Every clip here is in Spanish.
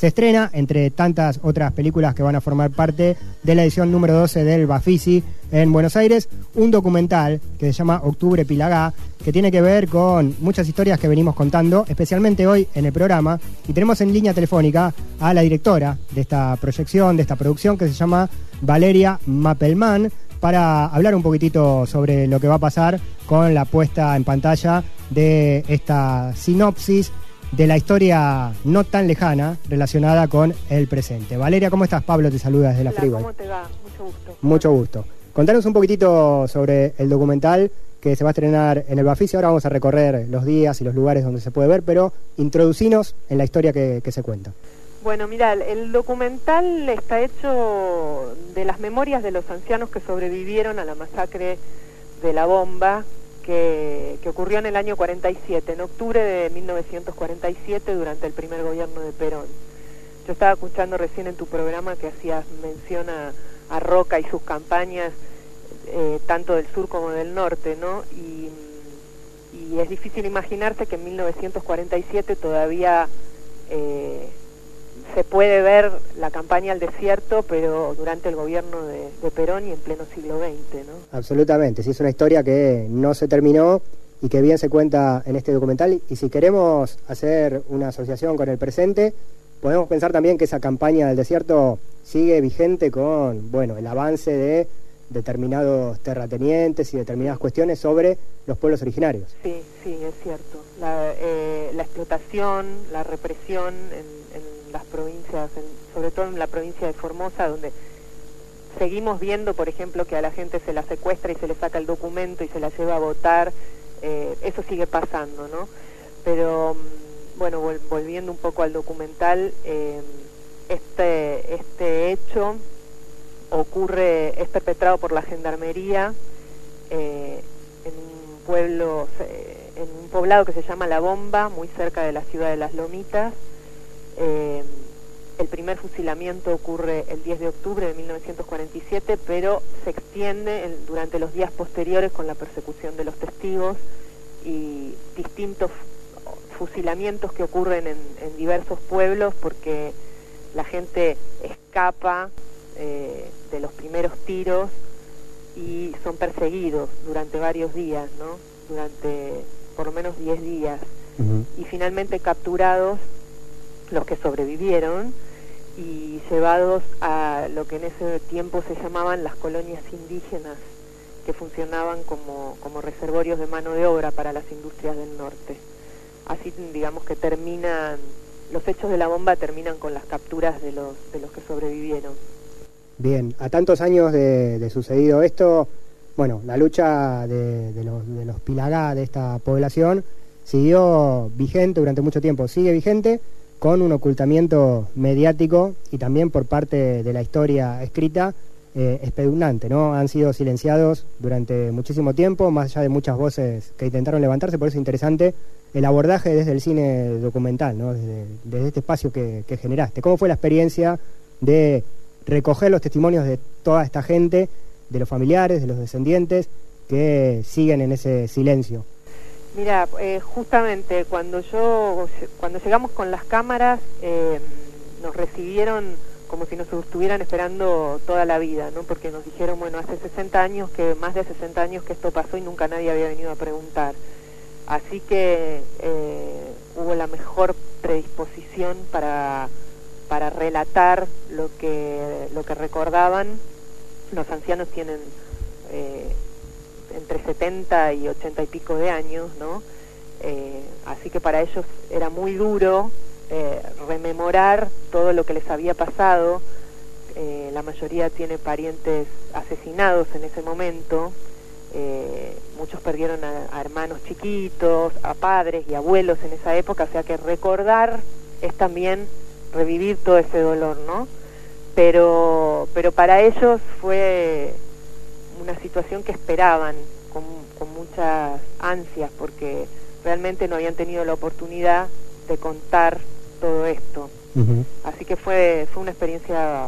se estrena, entre tantas otras películas que van a formar parte de la edición número 12 del Bafisi en Buenos Aires, un documental que se llama Octubre Pilagá, que tiene que ver con muchas historias que venimos contando, especialmente hoy en el programa. Y tenemos en línea telefónica a la directora de esta proyección, de esta producción, que se llama Valeria Mappelman, para hablar un poquitito sobre lo que va a pasar con la puesta en pantalla de esta sinopsis de la historia no tan lejana relacionada con el presente. Valeria, ¿cómo estás? Pablo te saluda desde la Freeway. ¿Cómo te va? Mucho gusto. Mucho gusto. Contanos un poquitito sobre el documental que se va a estrenar en el Bafisi. Ahora vamos a recorrer los días y los lugares donde se puede ver, pero introducinos en la historia que, se cuenta. Bueno, mira, el documental está hecho de las memorias de los ancianos que sobrevivieron a la masacre de la bomba que, que, ocurrió en el año 47, en octubre de 1947, durante el primer gobierno de Perón. Yo estaba escuchando recién en tu programa que hacías mención a, a Roca y sus campañas, eh, tanto del sur como del norte, ¿no? Y, es difícil imaginarse que en 1947 todavía eh, se puede ver la campaña al desierto, pero durante el gobierno de, Perón y en pleno siglo XX, ¿no? Absolutamente, sí, es una historia que no se terminó y que bien se cuenta en este documental. Y si queremos hacer una asociación con el presente, podemos pensar también que esa campaña del desierto sigue vigente con bueno, el avance de determinados terratenientes y determinadas cuestiones sobre los pueblos originarios. Sí, sí, es cierto. La, eh, explotación, la represión en, las provincias, sobre todo en la provincia de Formosa, donde seguimos viendo, por ejemplo, que a la gente se la secuestra y se le saca el documento y se la lleva a votar, eh, eso sigue pasando, ¿no? Pero, mm, bueno, volviendo un poco al documental, eh, este, este hecho ocurre, es perpetrado por la gendarmería eh, en un pueblo, en un poblado que se llama La Bomba, muy cerca de la ciudad de Las Lomitas. Eh, el primer fusilamiento ocurre el 10 de octubre de 1947, pero se extiende durante los días posteriores con la persecución de los testigos y distintos fusilamientos que ocurren en diversos pueblos porque la gente escapa eh, de los primeros tiros y son perseguidos durante varios días, ¿no? Durante por lo menos 10 días. Y finalmente capturados los que sobrevivieron y llevados a lo que en ese tiempo se llamaban las colonias indígenas, que funcionaban como, como reservorios de mano de obra para las industrias del norte. Así digamos que terminan los hechos de la bomba terminan con las capturas de los, de los que sobrevivieron. Bien, a tantos años de, sucedido esto, bueno, la lucha de, los, de los Pilagá, de esta población, siguió vigente durante mucho tiempo, sigue vigente con un ocultamiento mediático y también por parte de la historia escrita eh, ¿no? Han sido silenciados durante muchísimo tiempo, más allá de muchas voces que intentaron levantarse, por eso es interesante el abordaje desde el cine documental, ¿no? desde, este espacio que, generaste. ¿Cómo fue la experiencia de recoger los testimonios de toda esta gente, de los familiares, de los descendientes, que siguen en ese silencio? Mira, eh, justamente cuando yo, cuando llegamos con las cámaras, eh, nos recibieron como si nos estuvieran esperando toda la vida, ¿no? Porque nos dijeron, bueno, hace 60 años que, más de 60 años que esto pasó y nunca nadie había venido a preguntar. Así que eh, hubo la mejor predisposición para, para relatar lo que, lo que recordaban. Los ancianos tienen eh, entre 70 y 80 y pico de años, ¿no? Eh, así que para ellos era muy duro rememorar todo lo que les había pasado. la mayoría tiene parientes asesinados en ese momento eh, muchos perdieron a, hermanos chiquitos, a padres y abuelos en esa época, o sea que recordar es también revivir todo ese dolor, ¿no? Pero, pero para ellos fue una situación que esperaban con, muchas ansias porque realmente no habían tenido la oportunidad de contar todo esto. Así que fue, fue una experiencia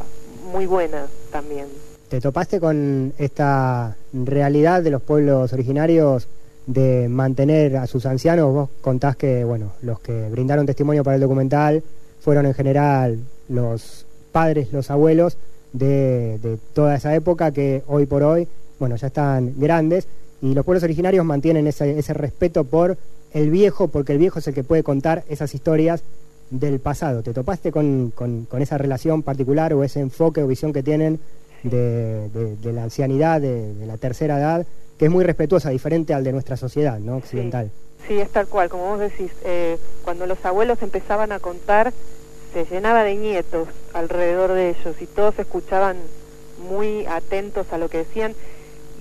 muy buena también. ¿Te topaste con esta realidad de los pueblos originarios de mantener a sus ancianos? Vos contás que, bueno, los que brindaron testimonio para el documental fueron en general los padres, los abuelos de, toda esa época que hoy por hoy, bueno, ya están grandes y los pueblos originarios mantienen ese, ese respeto por el viejo, porque el viejo es el que puede contar esas historias del pasado. ¿Te topaste con, con, esa relación particular o ese enfoque o visión que tienen de, de, la ancianidad, de, la tercera edad, que es muy respetuosa, diferente al de nuestra sociedad ¿no? occidental? Sí, es tal cual, como vos decís, eh, cuando los abuelos empezaban a contar, se llenaba de nietos alrededor de ellos y todos escuchaban muy atentos a lo que decían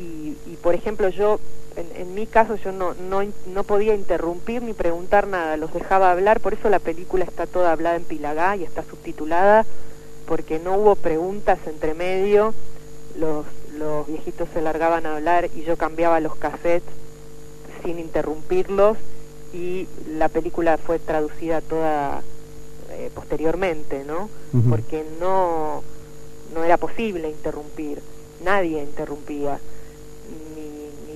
y, y por ejemplo yo en, mi caso yo no, no, no podía interrumpir ni preguntar nada, los dejaba hablar, por eso la película está toda hablada en Pilagá y está subtitulada, porque no hubo preguntas entre medio, los, los viejitos se largaban a hablar y yo cambiaba los cassettes sin interrumpirlos y la película fue traducida toda eh, posteriormente, ¿no? Porque no, no era posible interrumpir, nadie interrumpía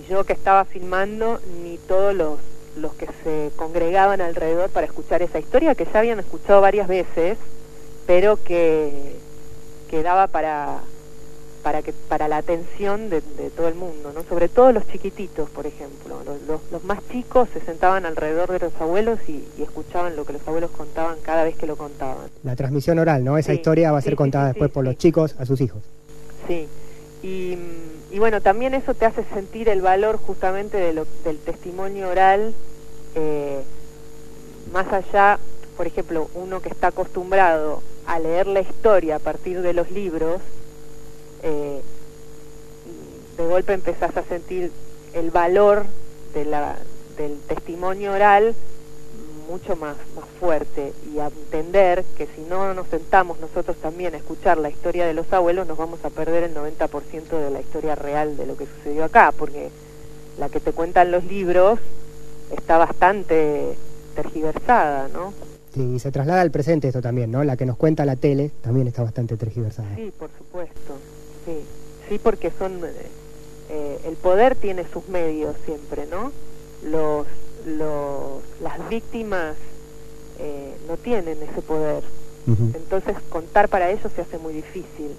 yo que estaba filmando ni todos los, los que se congregaban alrededor para escuchar esa historia que ya habían escuchado varias veces, pero que, quedaba para para que para la atención de, todo el mundo, ¿no? Sobre todo los chiquititos, por ejemplo. Los, los, más chicos se sentaban alrededor de los abuelos y, escuchaban lo que los abuelos contaban cada vez que lo contaban. La transmisión oral, ¿no? Esa historia va a ser contada después por los chicos a sus hijos. Sí. Y y bueno, también eso te hace sentir el valor justamente de lo, del testimonio oral, eh, más allá, por ejemplo, uno que está acostumbrado a leer la historia a partir de los libros, eh, de golpe empezás a sentir el valor de la, del testimonio oral mucho más, más fuerte y a entender que si no nos sentamos nosotros también a escuchar la historia de los abuelos, nos vamos a perder el 90% de la historia real de lo que sucedió acá, porque la que te cuentan los libros está bastante tergiversada, ¿no? Sí, y se traslada al presente esto también, ¿no? La que nos cuenta la tele también está bastante tergiversada. Sí, por supuesto, sí, sí porque son... Eh, el poder tiene sus medios siempre, ¿no? Los los, las víctimas eh, no tienen ese poder. Entonces contar para ellos se hace muy difícil.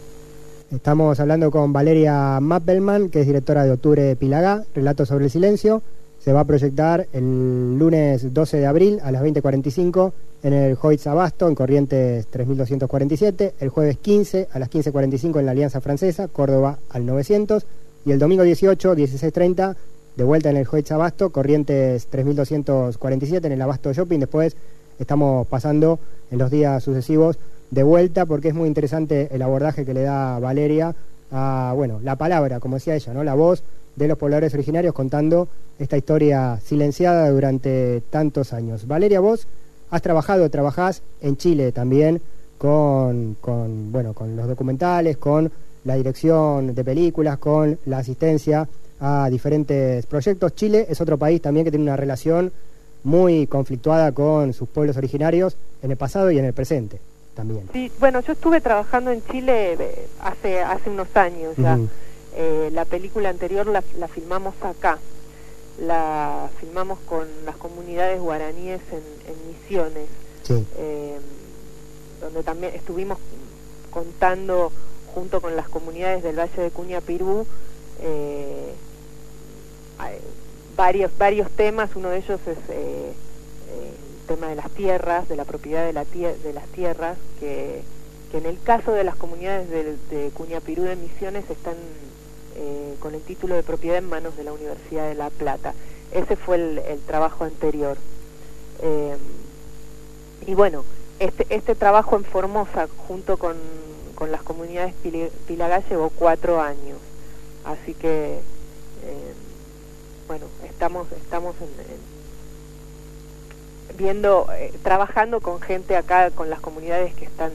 Estamos hablando con Valeria Mappelman, que es directora de Octubre Pilagá, Relato sobre el Silencio. Se va a proyectar el lunes 12 de abril a las 20.45 en el Hoyts Abasto, en Corrientes 3247, el jueves 15 a las 15.45 en la Alianza Francesa, Córdoba al 900, y el domingo 18, 16.30 de vuelta en el Hoyts Abasto, Corrientes 3247 en el Abasto Shopping. Después estamos pasando en los días sucesivos de vuelta porque es muy interesante el abordaje que le da Valeria a, bueno, la palabra, como decía ella, ¿no? La voz de los pobladores originarios contando esta historia silenciada durante tantos años. Valeria, vos has trabajado, trabajás en Chile también con, con, bueno, con los documentales, con la dirección de películas, con la asistencia a diferentes proyectos. Chile es otro país también que tiene una relación muy conflictuada con sus pueblos originarios en el pasado y en el presente también. Sí, bueno, yo estuve trabajando en Chile eh, hace hace unos años ya. Eh, la película anterior la, la, filmamos acá. La filmamos con las comunidades guaraníes en, Misiones, eh, donde también estuvimos contando junto con las comunidades del Valle de Cuña Pirú eh, varios, varios temas, uno de ellos es eh, el tema de las tierras, de la propiedad de, la de las tierras, que, que, en el caso de las comunidades de, Cuñapirú de Misiones están eh, con el título de propiedad en manos de la Universidad de La Plata. Ese fue el, trabajo anterior. Eh, y bueno, este, este trabajo en Formosa junto con, con las comunidades Pilagá llevó cuatro años. Así que bueno, estamos, estamos viendo, eh, trabajando con gente acá, con las comunidades que están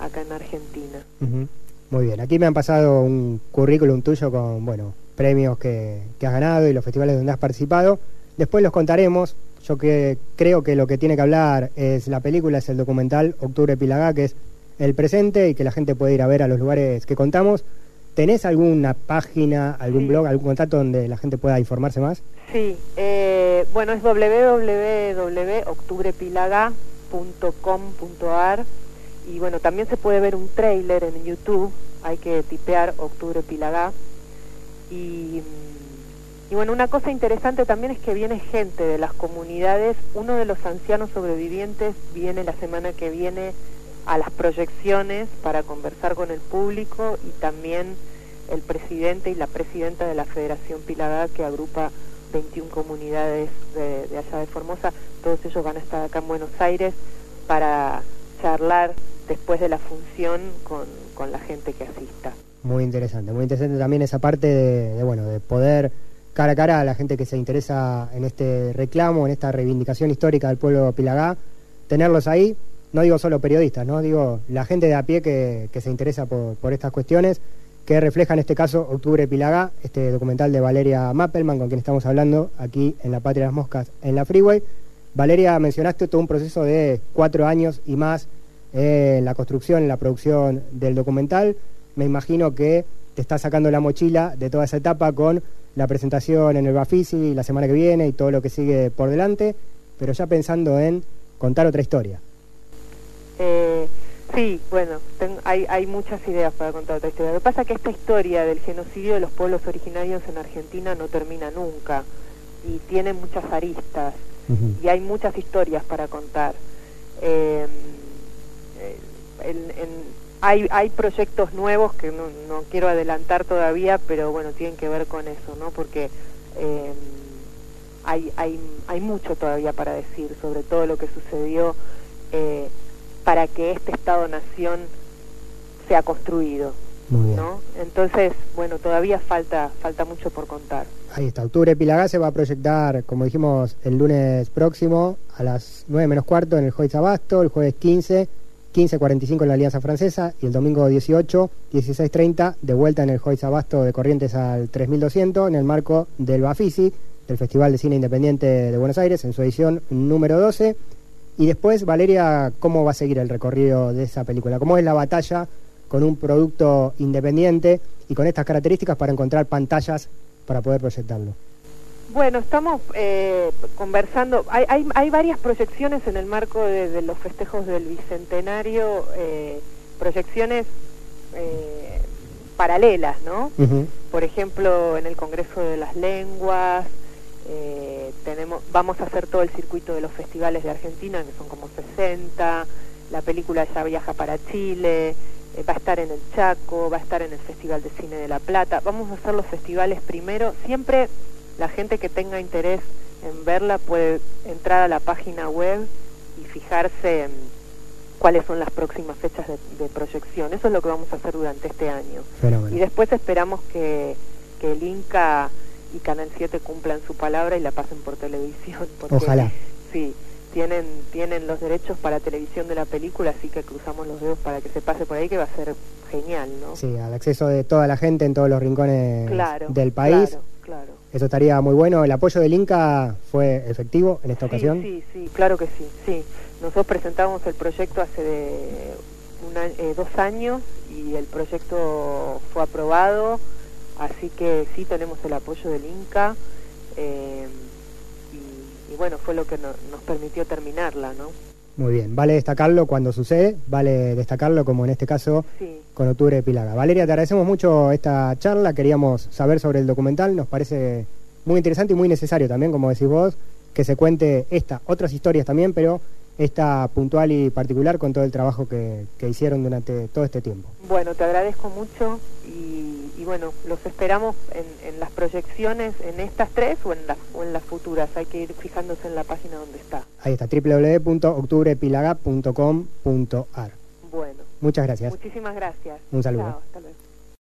acá en Argentina. Muy bien, aquí me han pasado un currículum tuyo con, bueno, premios que, has ganado y los festivales donde has participado. Después los contaremos. Yo que creo que lo que tiene que hablar es la película, es el documental Octubre Pilagá, que es el presente y que la gente puede ir a ver a los lugares que contamos. ¿Tenés alguna página, algún blog, algún contacto donde la gente pueda informarse más? Sí, eh, bueno, es www.octubrepilaga, .com.ar y bueno, también se puede ver un trailer en YouTube, hay que tipear Octubre Pilagá. Y, y bueno, una cosa interesante también es que viene gente de las comunidades, uno de los ancianos sobrevivientes viene la semana que viene a las proyecciones para conversar con el público y también el presidente y la presidenta de la Federación Pilagá que agrupa 21 comunidades de, allá de Formosa, todos ellos van a estar acá en Buenos Aires para charlar después de la función con, con la gente que asista. Muy interesante, muy interesante también esa parte de, de, bueno, de poder cara a cara a la gente que se interesa en este reclamo, en esta reivindicación histórica del pueblo Pilagá, tenerlos ahí, no digo solo periodistas, no digo la gente de a pie que, se interesa por, estas cuestiones, que refleja en este caso Octubre Pilagá, este documental de Valeria Mappelman, con quien estamos hablando aquí en La Patria de las Moscas, en la Freeway. Valeria, mencionaste todo un proceso de cuatro años y más eh, en la construcción, en la producción del documental. Me imagino que te estás sacando la mochila de toda esa etapa con la presentación en el Bafisi la semana que viene y todo lo que sigue por delante, pero ya pensando en contar otra historia. Sí, bueno, ten, hay, hay muchas ideas para contar otra historia. Lo que pasa es que esta historia del genocidio de los pueblos originarios en Argentina no termina nunca y tiene muchas aristas uh -huh. y hay muchas historias para contar. Eh, en, en, hay, hay proyectos nuevos que no, no, quiero adelantar todavía, pero bueno, tienen que ver con eso, ¿no? Porque eh, hay, hay, hay mucho todavía para decir sobre todo lo que sucedió eh, para que este Estado-Nación sea construido. ¿no? Entonces, bueno, todavía falta, falta mucho por contar. Ahí está, Octubre Pilagá se va a proyectar, como dijimos, el lunes próximo a las 9 menos cuarto en el Joyce Abasto, el jueves 15 15.45 en la Alianza Francesa y el domingo 18, 16.30 de vuelta en el Joyce Abasto de Corrientes al 3200 en el marco del Bafisi, del Festival de Cine Independiente de Buenos Aires, en su edición número 12. Y después, Valeria, ¿cómo va a seguir el recorrido de esa película? ¿Cómo es la batalla con un producto independiente y con estas características para encontrar pantallas para poder proyectarlo? Bueno, estamos eh, conversando, hay, hay, hay, varias proyecciones en el marco de, de los festejos del Bicentenario, eh, proyecciones eh, paralelas, ¿no? Uh -huh. Por ejemplo, en el Congreso de las Lenguas, tenemos, vamos a hacer todo el circuito de los festivales de Argentina, que son como 60, la película ya viaja para Chile, va a estar en el Chaco, va a estar en el Festival de Cine de La Plata, vamos a hacer los festivales primero, siempre la gente que tenga interés en verla puede entrar a la página web y fijarse en cuáles son las próximas fechas de, de proyección. Eso es lo que vamos a hacer durante este año. Y después esperamos que, que el Inca y Canal 7 cumplan su palabra y la pasen por televisión. Porque, Ojalá. Sí, tienen, tienen los derechos para televisión de la película, así que cruzamos los dedos para que se pase por ahí, que va a ser genial, ¿no? Sí, al acceso de toda la gente en todos los rincones claro, del país. Claro, claro. Eso estaría muy bueno. ¿El apoyo del Inca fue efectivo en esta sí, ocasión? Sí, sí, claro que sí, sí. Nosotros presentamos el proyecto hace de una, eh, dos años y el proyecto fue aprobado, así que sí tenemos el apoyo del Inca eh, y, y, bueno, fue lo que no, nos permitió terminarla, ¿no? Muy bien, vale destacarlo cuando sucede, vale destacarlo como en este caso sí. con Octubre de Pilaga. Valeria, te agradecemos mucho esta charla, queríamos saber sobre el documental, nos parece muy interesante y muy necesario también, como decís vos, que se cuente esta, otras historias también, pero esta puntual y particular con todo el trabajo que, que hicieron durante todo este tiempo. Bueno, te agradezco mucho y, y bueno, los esperamos en, en, las proyecciones, en estas tres o en, las, o en las futuras. Hay que ir fijándose en la página donde está. Ahí está, www.octubrepilaga.com.ar. Bueno. Muchas gracias. Muchísimas gracias. Un saludo. Chao, hasta luego.